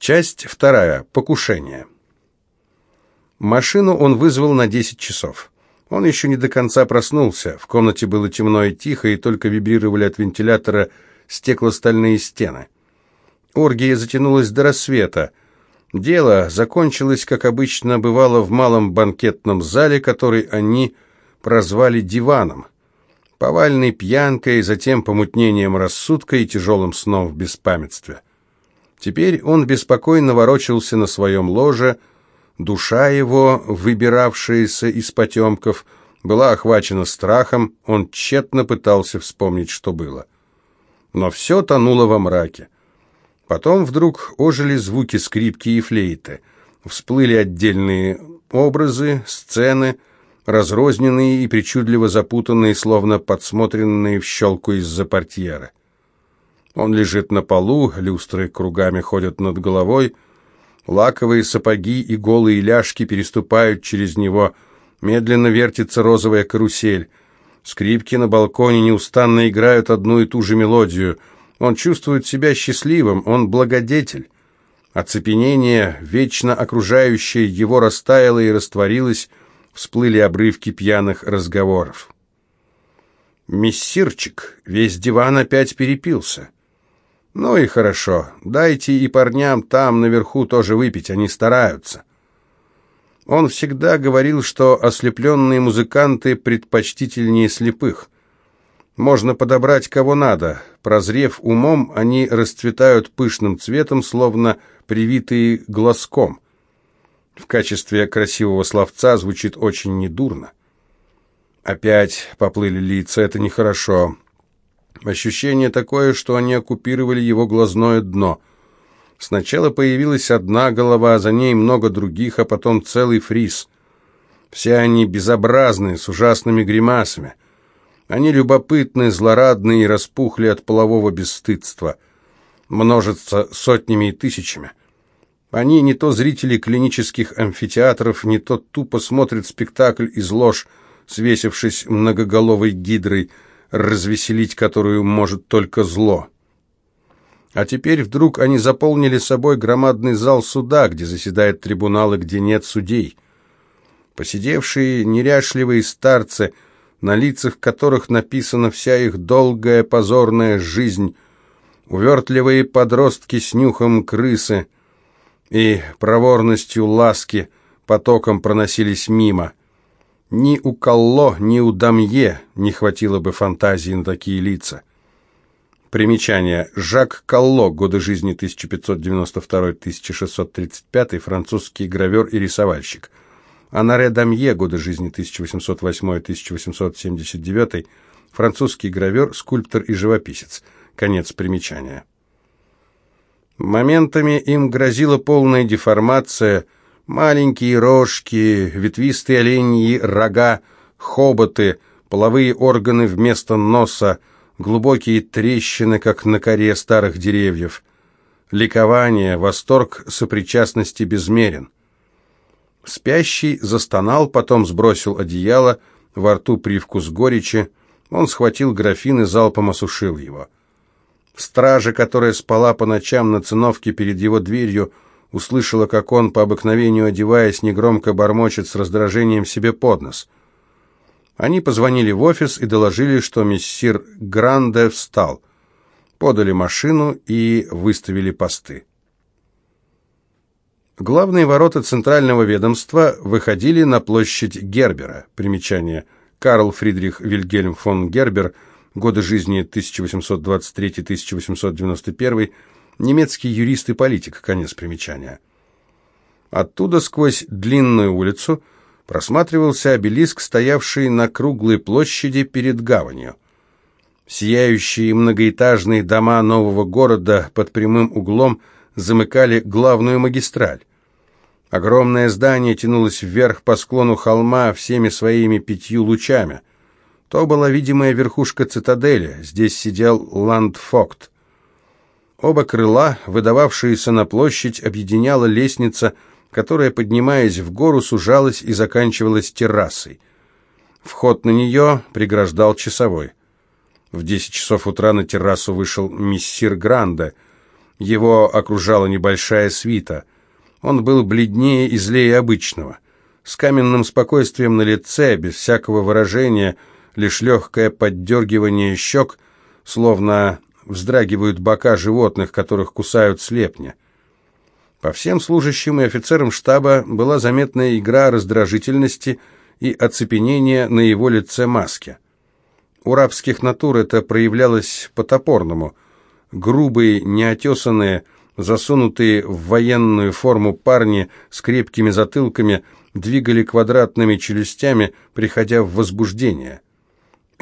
Часть вторая. Покушение. Машину он вызвал на 10 часов. Он еще не до конца проснулся. В комнате было темно и тихо, и только вибрировали от вентилятора стеклостальные стены. Оргия затянулась до рассвета. Дело закончилось, как обычно бывало в малом банкетном зале, который они прозвали «диваном». Повальной пьянкой, затем помутнением рассудка и тяжелым сном в беспамятстве. Теперь он беспокойно ворочался на своем ложе, душа его, выбиравшаяся из потемков, была охвачена страхом, он тщетно пытался вспомнить, что было. Но все тонуло во мраке. Потом вдруг ожили звуки скрипки и флейты. Всплыли отдельные образы, сцены, разрозненные и причудливо запутанные, словно подсмотренные в щелку из-за портьеры. Он лежит на полу, люстры кругами ходят над головой, лаковые сапоги и голые ляжки переступают через него, медленно вертится розовая карусель. Скрипки на балконе неустанно играют одну и ту же мелодию. Он чувствует себя счастливым, он благодетель. Оцепенение, вечно окружающее его, растаяло и растворилось, всплыли обрывки пьяных разговоров. Мессирчик, весь диван опять перепился. Ну и хорошо, дайте и парням там наверху тоже выпить, они стараются. Он всегда говорил, что ослепленные музыканты предпочтительнее слепых. Можно подобрать кого надо. Прозрев умом, они расцветают пышным цветом, словно привитые глазком. В качестве красивого словца звучит очень недурно. Опять поплыли лица, это нехорошо. Ощущение такое, что они оккупировали его глазное дно. Сначала появилась одна голова, за ней много других, а потом целый фриз. Все они безобразные, с ужасными гримасами. Они любопытны, злорадны и распухли от полового бесстыдства. Множатся сотнями и тысячами. Они не то зрители клинических амфитеатров, не то тупо смотрят спектакль из лож, свесившись многоголовой гидрой, развеселить которую может только зло. А теперь вдруг они заполнили собой громадный зал суда, где заседает трибунал и где нет судей. Посидевшие неряшливые старцы, на лицах которых написана вся их долгая позорная жизнь, увертливые подростки с нюхом крысы и проворностью ласки потоком проносились мимо. Ни у Калло, ни у Дамье не хватило бы фантазии на такие лица. Примечание. Жак Калло, годы жизни 1592-1635, французский гравер и рисовальщик. Анаре Дамье, годы жизни 1808-1879, французский гравер, скульптор и живописец. Конец примечания. Моментами им грозила полная деформация – Маленькие рожки, ветвистые оленьи рога, хоботы, половые органы вместо носа, глубокие трещины, как на коре старых деревьев. Ликование, восторг сопричастности безмерен. Спящий застонал, потом сбросил одеяло, во рту привкус горечи, он схватил графин и залпом осушил его. Стража, которая спала по ночам на циновке перед его дверью, услышала, как он, по обыкновению одеваясь, негромко бормочет с раздражением себе под нос. Они позвонили в офис и доложили, что мессир Гранде встал. Подали машину и выставили посты. Главные ворота центрального ведомства выходили на площадь Гербера. Примечание. Карл Фридрих Вильгельм фон Гербер, годы жизни 1823-1891, немецкий юрист и политик, конец примечания. Оттуда сквозь длинную улицу просматривался обелиск, стоявший на круглой площади перед гаванью. Сияющие многоэтажные дома нового города под прямым углом замыкали главную магистраль. Огромное здание тянулось вверх по склону холма всеми своими пятью лучами. То была видимая верхушка цитадели, здесь сидел ландфокт. Оба крыла, выдававшиеся на площадь, объединяла лестница, которая, поднимаясь в гору, сужалась и заканчивалась террасой. Вход на нее преграждал часовой. В десять часов утра на террасу вышел мессир Гранде. Его окружала небольшая свита. Он был бледнее и злее обычного. С каменным спокойствием на лице, без всякого выражения, лишь легкое поддергивание щек, словно вздрагивают бока животных, которых кусают слепня. По всем служащим и офицерам штаба была заметная игра раздражительности и оцепенения на его лице маски. У рабских натур это проявлялось по-топорному. Грубые, неотесанные, засунутые в военную форму парни с крепкими затылками двигали квадратными челюстями, приходя в возбуждение.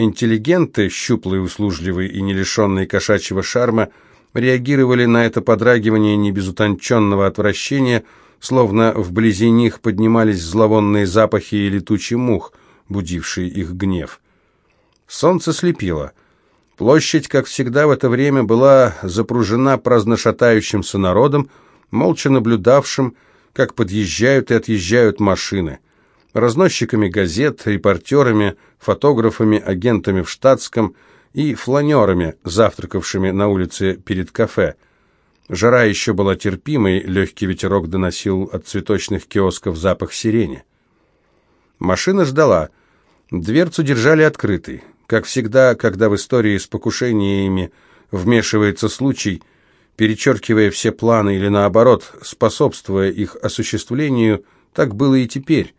Интеллигенты, щуплые, услужливые и не лишенные кошачьего шарма, реагировали на это подрагивание не без утонченного отвращения, словно вблизи них поднимались зловонные запахи и летучий мух, будившие их гнев. Солнце слепило. Площадь, как всегда в это время, была запружена праздношатающимся народом, молча наблюдавшим, как подъезжают и отъезжают машины разносчиками газет, репортерами, фотографами, агентами в штатском и фланерами, завтракавшими на улице перед кафе. Жара еще была терпимой, легкий ветерок доносил от цветочных киосков запах сирени. Машина ждала. Дверцу держали открытой. Как всегда, когда в истории с покушениями вмешивается случай, перечеркивая все планы или наоборот, способствуя их осуществлению, так было и теперь.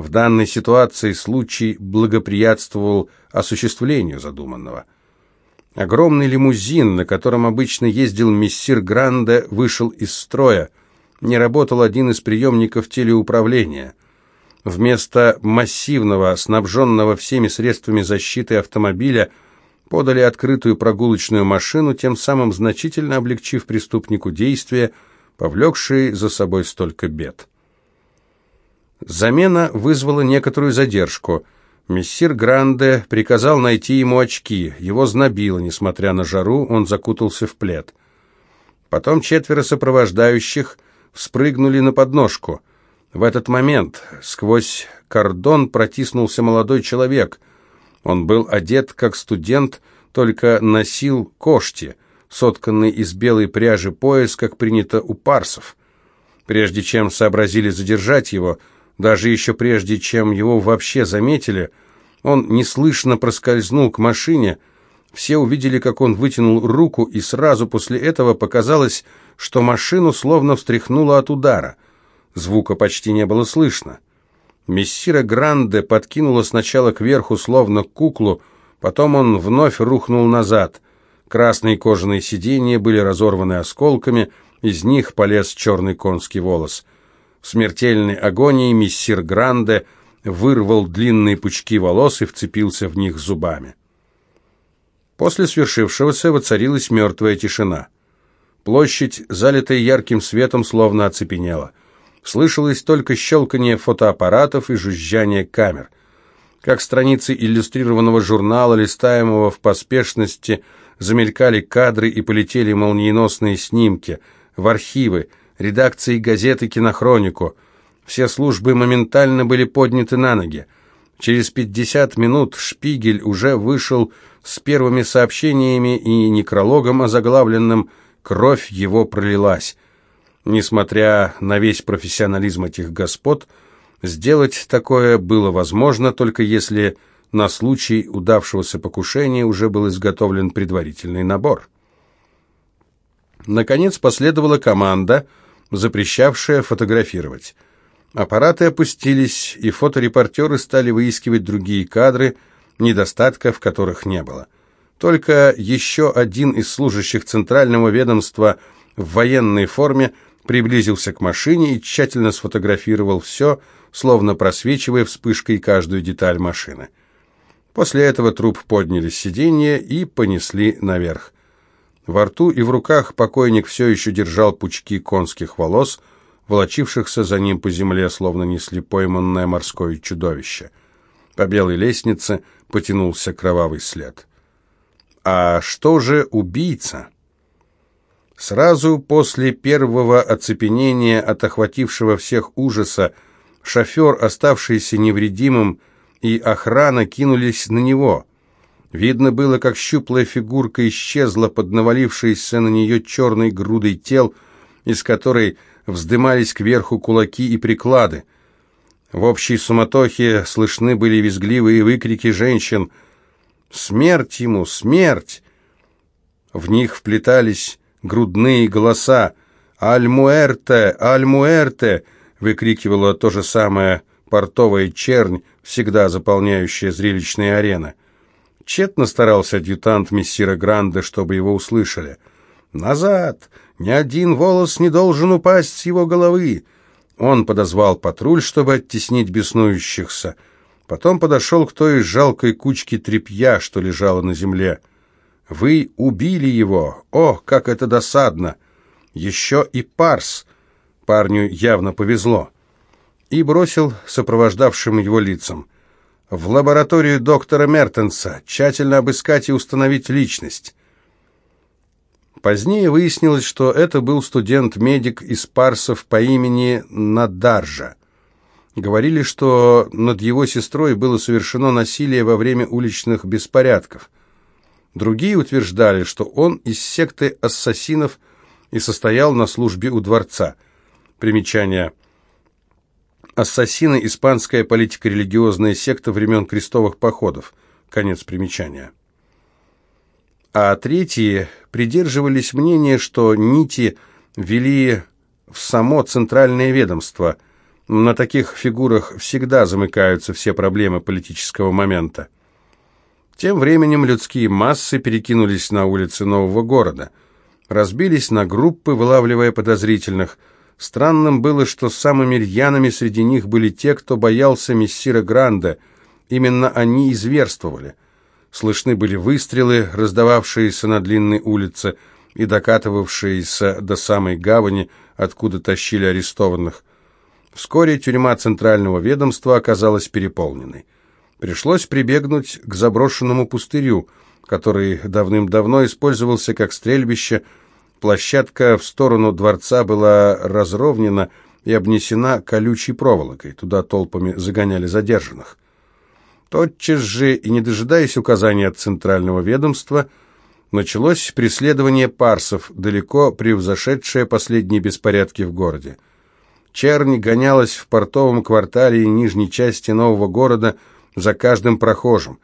В данной ситуации случай благоприятствовал осуществлению задуманного. Огромный лимузин, на котором обычно ездил мессир Гранде, вышел из строя. Не работал один из приемников телеуправления. Вместо массивного, снабженного всеми средствами защиты автомобиля, подали открытую прогулочную машину, тем самым значительно облегчив преступнику действия, повлекшие за собой столько бед. Замена вызвала некоторую задержку. Мессир Гранде приказал найти ему очки. Его знобило, несмотря на жару, он закутался в плед. Потом четверо сопровождающих вспрыгнули на подножку. В этот момент сквозь кордон протиснулся молодой человек. Он был одет как студент, только носил кошти, сотканный из белой пряжи пояс, как принято у парсов. Прежде чем сообразили задержать его, даже еще прежде, чем его вообще заметили, он неслышно проскользнул к машине. Все увидели, как он вытянул руку, и сразу после этого показалось, что машину словно встряхнуло от удара. Звука почти не было слышно. Мессира Гранде подкинуло сначала кверху, словно куклу, потом он вновь рухнул назад. Красные кожаные сиденья были разорваны осколками, из них полез черный конский волос. В смертельной агонии миссир Гранде вырвал длинные пучки волос и вцепился в них зубами. После свершившегося воцарилась мертвая тишина. Площадь, залитая ярким светом, словно оцепенела. Слышалось только щелканье фотоаппаратов и жужжание камер. Как страницы иллюстрированного журнала, листаемого в поспешности, замелькали кадры и полетели молниеносные снимки в архивы, редакции газеты «Кинохронику». Все службы моментально были подняты на ноги. Через 50 минут «Шпигель» уже вышел с первыми сообщениями и некрологом, озаглавленным «Кровь его пролилась». Несмотря на весь профессионализм этих господ, сделать такое было возможно, только если на случай удавшегося покушения уже был изготовлен предварительный набор. Наконец последовала команда – запрещавшая фотографировать. Аппараты опустились, и фоторепортеры стали выискивать другие кадры, недостатков которых не было. Только еще один из служащих центрального ведомства в военной форме приблизился к машине и тщательно сфотографировал все, словно просвечивая вспышкой каждую деталь машины. После этого труп подняли с сиденья и понесли наверх. Во рту и в руках покойник все еще держал пучки конских волос, волочившихся за ним по земле, словно несли пойманное морское чудовище. По белой лестнице потянулся кровавый след. А что же убийца? Сразу после первого оцепенения от охватившего всех ужаса шофер, оставшийся невредимым, и охрана кинулись на него. Видно было, как щуплая фигурка исчезла под навалившейся на нее черной грудой тел, из которой вздымались кверху кулаки и приклады. В общей суматохе слышны были визгливые выкрики женщин «Смерть ему! Смерть!» В них вплетались грудные голоса «Аль-Муэрте! Аль-Муэрте!» выкрикивала то же самое портовая чернь, всегда заполняющая зрелищные арены. Тщетно старался адъютант мессира Гранда, чтобы его услышали. «Назад! Ни один волос не должен упасть с его головы!» Он подозвал патруль, чтобы оттеснить беснующихся. Потом подошел к той жалкой кучке тряпья, что лежала на земле. «Вы убили его! О, как это досадно! Еще и Парс!» Парню явно повезло. И бросил сопровождавшим его лицам в лабораторию доктора Мертенса, тщательно обыскать и установить личность. Позднее выяснилось, что это был студент-медик из Парсов по имени Надаржа. Говорили, что над его сестрой было совершено насилие во время уличных беспорядков. Другие утверждали, что он из секты ассасинов и состоял на службе у дворца. Примечание – Ассасины – испанская политико-религиозная секта времен крестовых походов. Конец примечания. А третьи придерживались мнения, что нити вели в само центральное ведомство. На таких фигурах всегда замыкаются все проблемы политического момента. Тем временем людские массы перекинулись на улицы нового города, разбились на группы, вылавливая подозрительных – Странным было, что самыми рьяными среди них были те, кто боялся мессира Гранда. Именно они изверствовали. Слышны были выстрелы, раздававшиеся на длинной улице и докатывавшиеся до самой гавани, откуда тащили арестованных. Вскоре тюрьма Центрального ведомства оказалась переполненной. Пришлось прибегнуть к заброшенному пустырю, который давным-давно использовался как стрельбище, Площадка в сторону дворца была разровнена и обнесена колючей проволокой. Туда толпами загоняли задержанных. Тотчас же, и не дожидаясь указания от центрального ведомства, началось преследование парсов, далеко превзошедшее последние беспорядки в городе. Чернь гонялась в портовом квартале и нижней части нового города за каждым прохожим.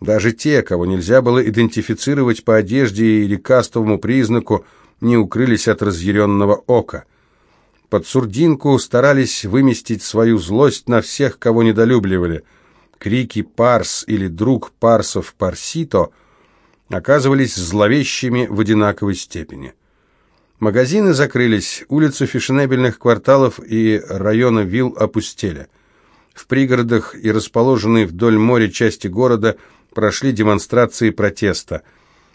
Даже те, кого нельзя было идентифицировать по одежде или кастовому признаку, не укрылись от разъяренного ока. Под сурдинку старались выместить свою злость на всех, кого недолюбливали. Крики «Парс» или «Друг Парсов Парсито» оказывались зловещими в одинаковой степени. Магазины закрылись, улицы фешенебельных кварталов и района вилл опустели. В пригородах и расположенные вдоль моря части города прошли демонстрации протеста –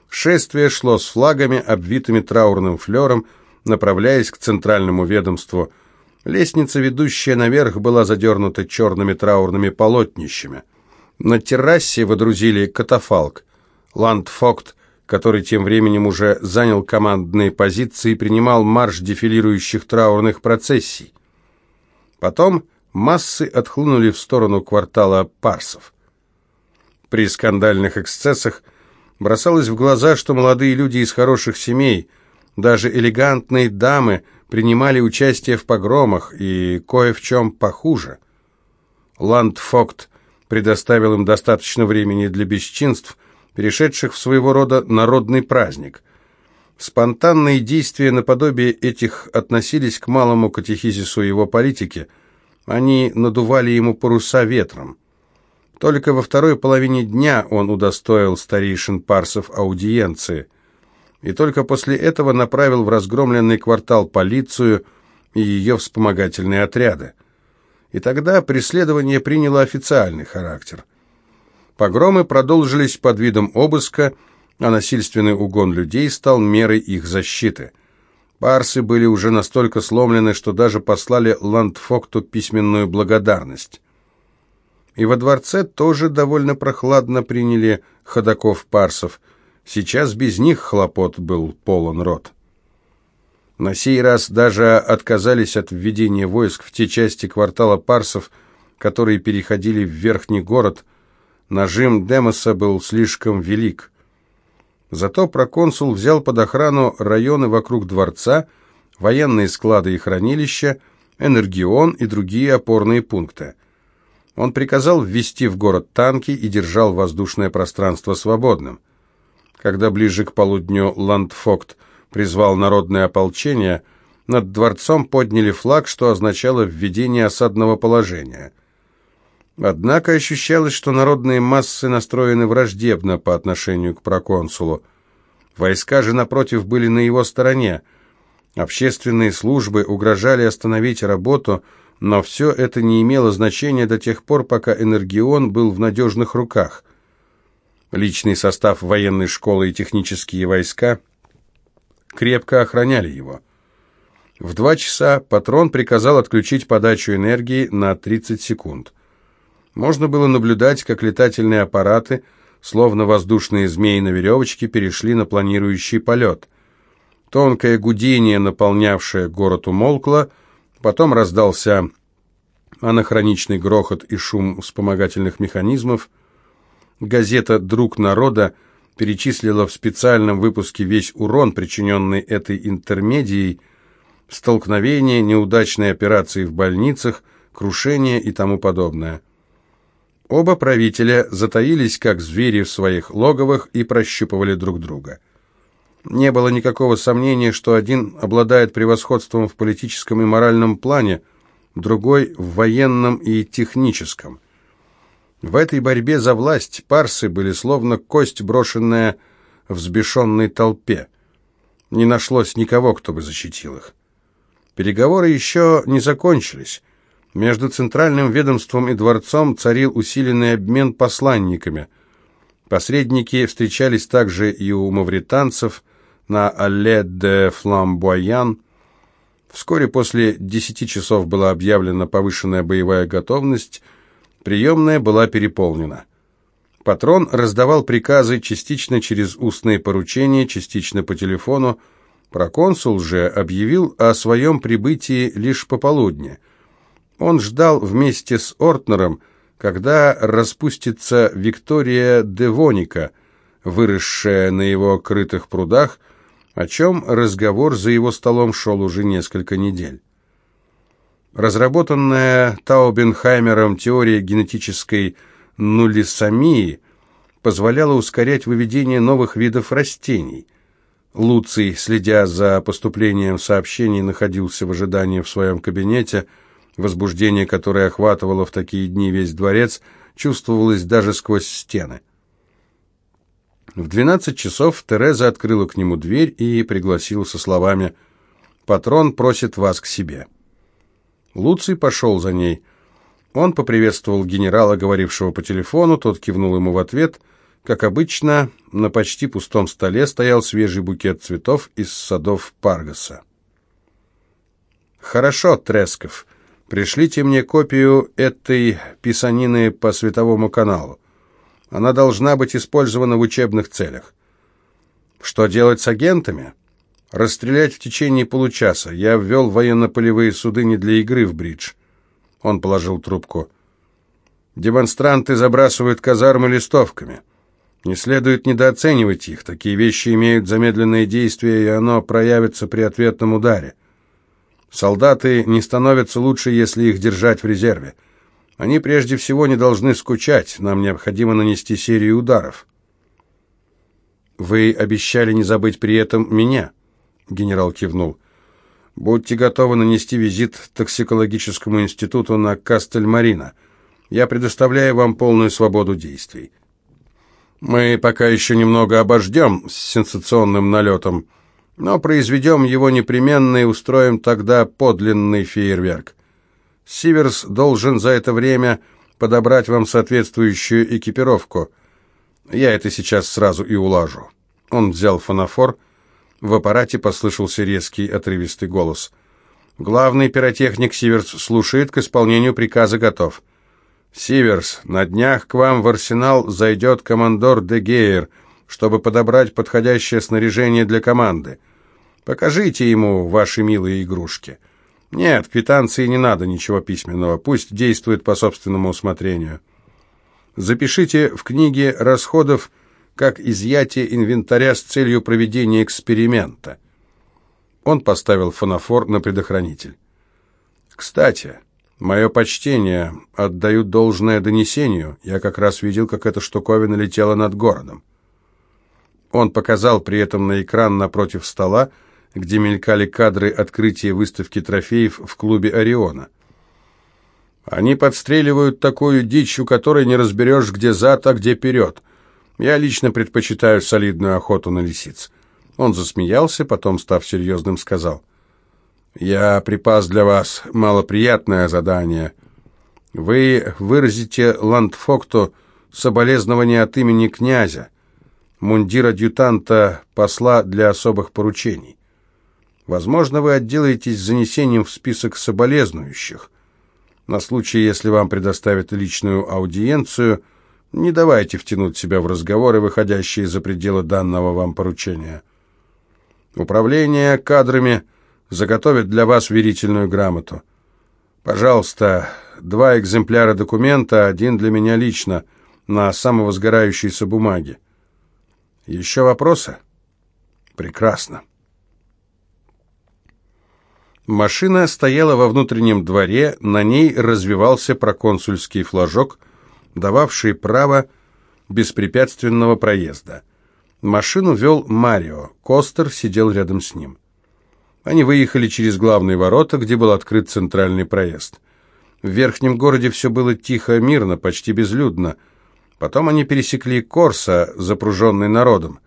Шествие шло с флагами, обвитыми траурным флером, направляясь к центральному ведомству. Лестница, ведущая наверх, была задернута черными траурными полотнищами. На террасе водрузили катафалк. Ландфокт, который тем временем уже занял командные позиции, принимал марш дефилирующих траурных процессий. Потом массы отхлынули в сторону квартала Парсов. При скандальных эксцессах – Бросалось в глаза, что молодые люди из хороших семей, даже элегантные дамы, принимали участие в погромах и кое в чем похуже. Ландфокт предоставил им достаточно времени для бесчинств, перешедших в своего рода народный праздник. Спонтанные действия наподобие этих относились к малому катехизису его политики. Они надували ему паруса ветром. Только во второй половине дня он удостоил старейшин парсов аудиенции, и только после этого направил в разгромленный квартал полицию и ее вспомогательные отряды. И тогда преследование приняло официальный характер. Погромы продолжились под видом обыска, а насильственный угон людей стал мерой их защиты. Парсы были уже настолько сломлены, что даже послали Ландфокту письменную благодарность. И во дворце тоже довольно прохладно приняли ходаков-парсов. Сейчас без них хлопот был полон рот. На сей раз даже отказались от введения войск в те части квартала парсов, которые переходили в верхний город, Нажим Демоса был слишком велик. Зато проконсул взял под охрану районы вокруг дворца, военные склады и хранилища, Энергион и другие опорные пункты. Он приказал ввести в город танки и держал воздушное пространство свободным. Когда ближе к полудню Ландфокт призвал народное ополчение, над дворцом подняли флаг, что означало введение осадного положения. Однако ощущалось, что народные массы настроены враждебно по отношению к проконсулу. Войска же, напротив, были на его стороне. Общественные службы угрожали остановить работу, но все это не имело значения до тех пор, пока Энергион был в надежных руках. Личный состав военной школы и технические войска крепко охраняли его. В два часа патрон приказал отключить подачу энергии на 30 секунд. Можно было наблюдать, как летательные аппараты, словно воздушные змеи на веревочке, перешли на планирующий полет. Тонкое гудение, наполнявшее город, умолкло, потом раздался анахроничный грохот и шум вспомогательных механизмов. Газета «Друг народа» перечислила в специальном выпуске весь урон, причиненный этой интермедией, столкновения, неудачные операции в больницах, крушения и тому подобное. Оба правителя затаились, как звери в своих логовах, и прощупывали друг друга. Не было никакого сомнения, что один обладает превосходством в политическом и моральном плане, другой – в военном и техническом. В этой борьбе за власть парсы были словно кость, брошенная взбешенной толпе. Не нашлось никого, кто бы защитил их. Переговоры еще не закончились. Между центральным ведомством и дворцом царил усиленный обмен посланниками. Посредники встречались также и у мавританцев на Алле де Фламбоян. Вскоре после десяти часов была объявлена повышенная боевая готовность, приемная была переполнена. Патрон раздавал приказы частично через устные поручения, частично по телефону. Проконсул же объявил о своем прибытии лишь пополудни – он ждал вместе с Ортнером, когда распустится Виктория Девоника, выросшая на его крытых прудах, о чем разговор за его столом шел уже несколько недель. Разработанная Таубенхаймером теория генетической нулисомии позволяла ускорять выведение новых видов растений. Луций, следя за поступлением сообщений, находился в ожидании в своем кабинете – Возбуждение, которое охватывало в такие дни весь дворец, чувствовалось даже сквозь стены. В двенадцать часов Тереза открыла к нему дверь и пригласила со словами «Патрон просит вас к себе». Луций пошел за ней. Он поприветствовал генерала, говорившего по телефону, тот кивнул ему в ответ. Как обычно, на почти пустом столе стоял свежий букет цветов из садов Паргаса. «Хорошо, Тресков», Пришлите мне копию этой писанины по световому каналу. Она должна быть использована в учебных целях. Что делать с агентами? Расстрелять в течение получаса. Я ввел военно-полевые суды не для игры в бридж. Он положил трубку. Демонстранты забрасывают казармы листовками. Не следует недооценивать их. Такие вещи имеют замедленное действие, и оно проявится при ответном ударе. Солдаты не становятся лучше, если их держать в резерве. Они прежде всего не должны скучать, нам необходимо нанести серию ударов. «Вы обещали не забыть при этом меня», — генерал кивнул. «Будьте готовы нанести визит токсикологическому институту на Кастельмарина. Я предоставляю вам полную свободу действий. Мы пока еще немного обождем с сенсационным налетом, но произведем его непременно и устроим тогда подлинный фейерверк. Сиверс должен за это время подобрать вам соответствующую экипировку. Я это сейчас сразу и улажу». Он взял фонофор. В аппарате послышался резкий, отрывистый голос. «Главный пиротехник Сиверс слушает, к исполнению приказа готов». «Сиверс, на днях к вам в арсенал зайдет командор де Гейер, чтобы подобрать подходящее снаряжение для команды. Покажите ему ваши милые игрушки. Нет, квитанции не надо, ничего письменного. Пусть действует по собственному усмотрению. Запишите в книге расходов как изъятие инвентаря с целью проведения эксперимента. Он поставил фонофор на предохранитель. Кстати, мое почтение, отдают должное донесению. Я как раз видел, как эта штуковина летела над городом. Он показал при этом на экран напротив стола, где мелькали кадры открытия выставки трофеев в клубе «Ориона». Они подстреливают такую дичь, у которой не разберешь, где зад, а где вперед. Я лично предпочитаю солидную охоту на лисиц. Он засмеялся, потом, став серьезным, сказал, «Я припас для вас малоприятное задание. Вы выразите Ландфокту соболезнование от имени князя, мундир адъютанта посла для особых поручений. Возможно, вы отделаетесь занесением в список соболезнующих». На случай, если вам предоставят личную аудиенцию, не давайте втянуть себя в разговоры, выходящие за пределы данного вам поручения. Управление кадрами заготовит для вас верительную грамоту. Пожалуйста, два экземпляра документа, один для меня лично, на самовозгорающейся бумаге. Еще вопросы? Прекрасно. Машина стояла во внутреннем дворе, на ней развивался проконсульский флажок, дававший право беспрепятственного проезда. Машину вел Марио, Костер сидел рядом с ним. Они выехали через главные ворота, где был открыт центральный проезд. В верхнем городе все было тихо, мирно, почти безлюдно. Потом они пересекли Корса, запруженный народом.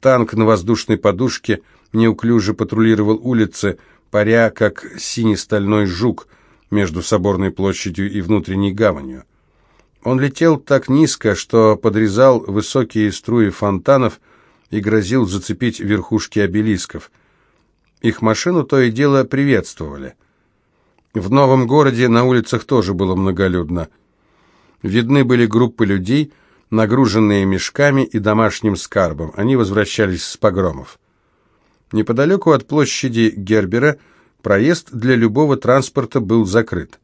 Танк на воздушной подушке неуклюже патрулировал улицы, паря, как синий стальной жук между соборной площадью и внутренней гаванью. Он летел так низко, что подрезал высокие струи фонтанов и грозил зацепить верхушки обелисков. Их машину то и дело приветствовали. В новом городе на улицах тоже было многолюдно. Видны были группы людей, нагруженные мешками и домашним скарбом. Они возвращались с погромов. Неподалеку от площади Гербера проезд для любого транспорта был закрыт.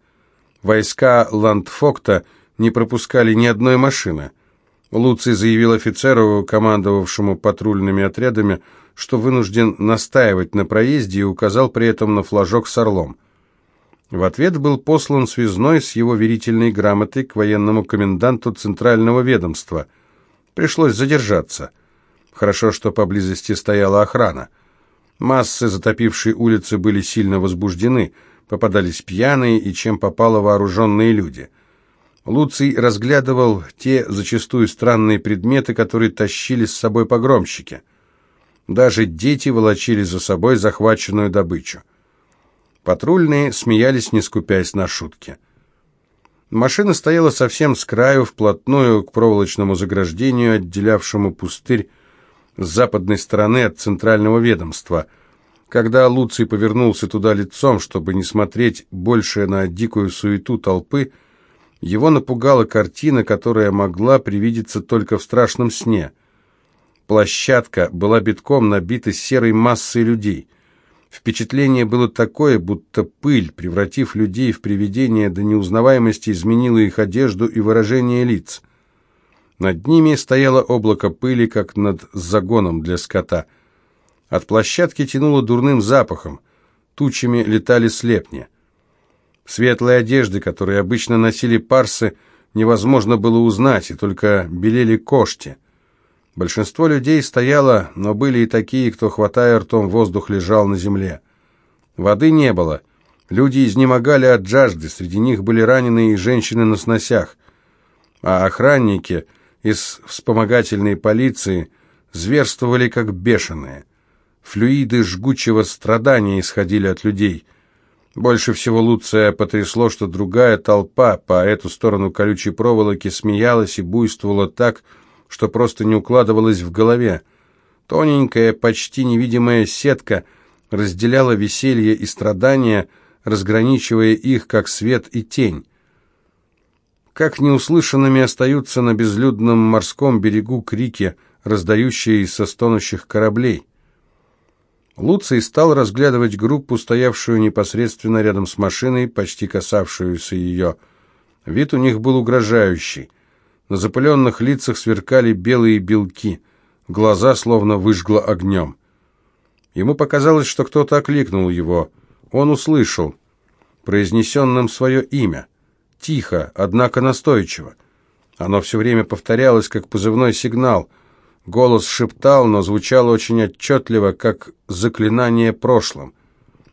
Войска Ландфокта не пропускали ни одной машины. Луций заявил офицеру, командовавшему патрульными отрядами, что вынужден настаивать на проезде и указал при этом на флажок с орлом. В ответ был послан связной с его верительной грамотой к военному коменданту Центрального ведомства. Пришлось задержаться. Хорошо, что поблизости стояла охрана. Массы, затопившей улицы, были сильно возбуждены, попадались пьяные и чем попало вооруженные люди. Луций разглядывал те зачастую странные предметы, которые тащили с собой погромщики. Даже дети волочили за собой захваченную добычу. Патрульные смеялись, не скупясь на шутки. Машина стояла совсем с краю, вплотную к проволочному заграждению, отделявшему пустырь с западной стороны от центрального ведомства. Когда Луций повернулся туда лицом, чтобы не смотреть больше на дикую суету толпы, его напугала картина, которая могла привидеться только в страшном сне. Площадка была битком набита серой массой людей. Впечатление было такое, будто пыль, превратив людей в привидения до неузнаваемости, изменила их одежду и выражение лиц. Над ними стояло облако пыли, как над загоном для скота. От площадки тянуло дурным запахом. Тучами летали слепни. Светлые одежды, которые обычно носили парсы, невозможно было узнать, и только белели кошти. Большинство людей стояло, но были и такие, кто, хватая ртом воздух, лежал на земле. Воды не было. Люди изнемогали от жажды, среди них были раненые и женщины на сносях. А охранники из вспомогательной полиции зверствовали как бешеные. Флюиды жгучего страдания исходили от людей. Больше всего Луция потрясло, что другая толпа по эту сторону колючей проволоки смеялась и буйствовала так, что просто не укладывалось в голове. Тоненькая, почти невидимая сетка разделяла веселье и страдания, разграничивая их, как свет и тень как неуслышанными остаются на безлюдном морском берегу крики, раздающиеся стонущих кораблей. Луций стал разглядывать группу, стоявшую непосредственно рядом с машиной, почти касавшуюся ее. Вид у них был угрожающий. На запыленных лицах сверкали белые белки, глаза словно выжгло огнем. Ему показалось, что кто-то окликнул его. Он услышал, произнесенным свое имя. Тихо, однако настойчиво. Оно все время повторялось, как позывной сигнал. Голос шептал, но звучало очень отчетливо, как заклинание прошлым.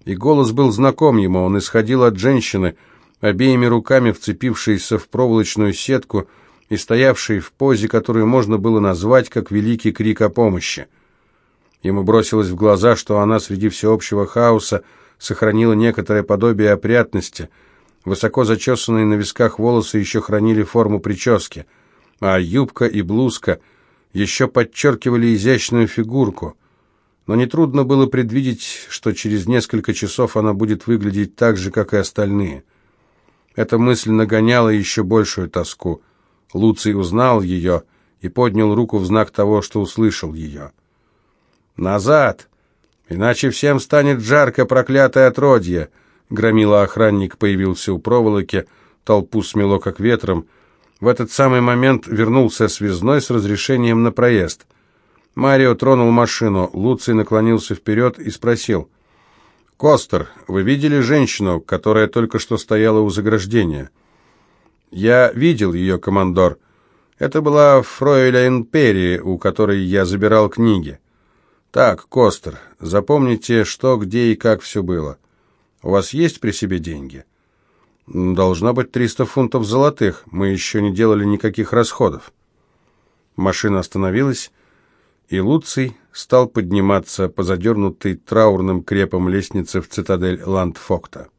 И голос был знаком ему, он исходил от женщины, обеими руками вцепившейся в проволочную сетку и стоявшей в позе, которую можно было назвать как великий крик о помощи. Ему бросилось в глаза, что она среди всеобщего хаоса сохранила некоторое подобие опрятности. Высоко зачесанные на висках волосы еще хранили форму прически, а юбка и блузка еще подчеркивали изящную фигурку. Но нетрудно было предвидеть, что через несколько часов она будет выглядеть так же, как и остальные. Эта мысль нагоняла еще большую тоску. Луций узнал ее и поднял руку в знак того, что услышал ее. «Назад! Иначе всем станет жарко, проклятое отродье!» Громила охранник появился у проволоки, толпу смело как ветром. В этот самый момент вернулся связной с разрешением на проезд. Марио тронул машину, Луций наклонился вперед и спросил. «Костер, вы видели женщину, которая только что стояла у заграждения?» «Я видел ее, командор. Это была Фройляйн Перри, у которой я забирал книги. «Так, Костер, запомните, что, где и как все было. У вас есть при себе деньги?» «Должна быть 300 фунтов золотых. Мы еще не делали никаких расходов». Машина остановилась, и Луций стал подниматься по задернутой траурным крепом лестнице в цитадель Ландфокта.